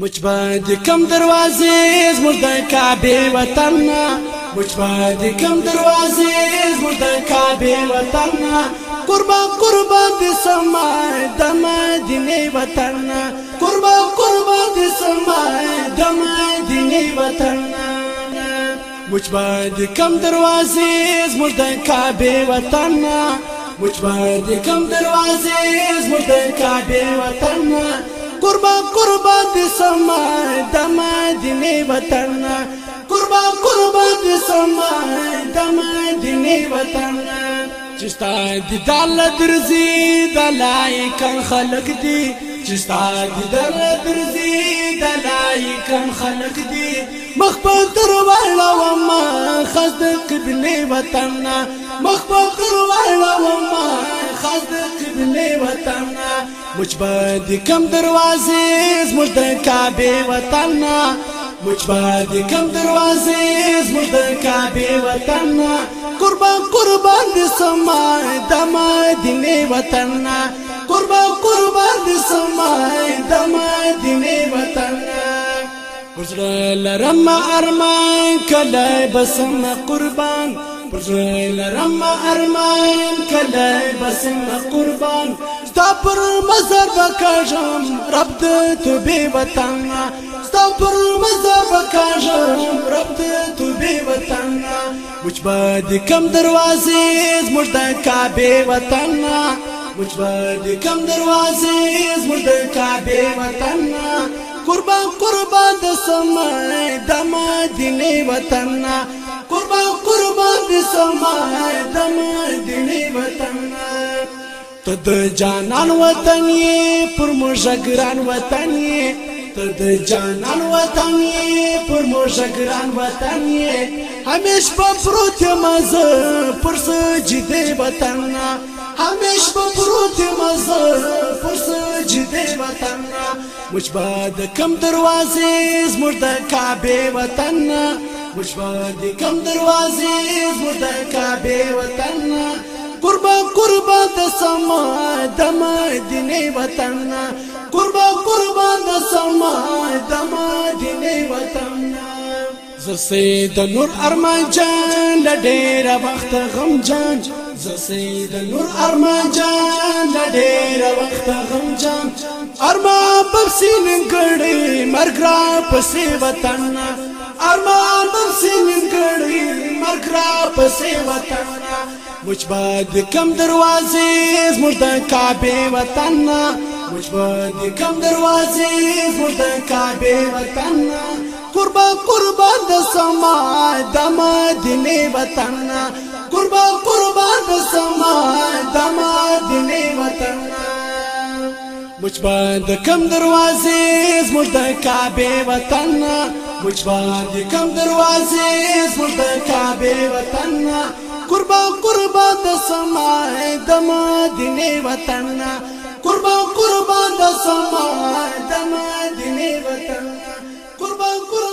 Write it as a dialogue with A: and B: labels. A: مچ باندې کم دروازې زموږ د کعبه وطن مچ باندې کم دروازې زموږ د کعبه وطن قربان قربان د سما د مدینه وطن قربان قربان د سما د مدینه وطن مچ باندې کم دروازې زموږ د کعبه وطن مچ باندې کم دروازې زموږ د کعبه وطن قربا قربا د سما د مدینه وطن قربا قربا د سما د مدینه وطن چستا د دال درزي د لایق خلق دي چستا د دال درزي د لایق خلق دي مخ په تر وړه و ما خزد قبله وطن مخ په تر وړه و ما وطن مجھ باندې کم دروازې زموږ د کعبه وطن مجھ باندې کم دروازې زموږ د کعبه وطن قربان قربان دې سما د مدینه وطن قربان قربان دې سما د مدینه وطن ګزړه لرم ارمان کله بسم قربان پرزوی لرم ارمان کلی بسم قربان ستا پر مزر بکاجم رب د تو بی وطن ستا پر مزر بکاجم رب د تو بی وطن وچ با دی کم دروازې زموږ د کعبه وطن وچ با دی کم دروازې زموږ د کعبه وطن قربان قربان د سمای د مدینه وطن ما قربان دي سما د مدینه وطن ته د جانان وطن یې پر مشګران وطن یې ته د جانان وطن یې پر مشګران وطن یې همیش په پروت مز پر سجده وطن همیش په پروت مز پر سجده وطن مجبا د کم دروازې زمرد کعبه وطن مشوار دی کم دروازې زموږ د کعبې وطن قربا قربا د سما د مدینه وطن قربا قربا د سما د مدینه وطن زسې د نور ارمان جان د ډېر وخت غم جان زسې د نور ارمان جان د ډېر وخت غم جان ارمان بسین کړي مرګ را پسې وطن ارمان بسین کړي مرګ را پسې وطن مجبد کم دروازې زموږ د کعبه وطن مجبد کم دروازې زموږ د کعبه وطن قربان قربان د سما د مدینه وطن قربان قربان د سما د مدینه مچ باندې کم دروازې اس مجد کعبه وطن نا باندې کم دروازې اس مجد کعبه وطن نا قربا قربا د سما د مدینه وطن نا قربا قربا د سما د مدینه وطن قربا قربا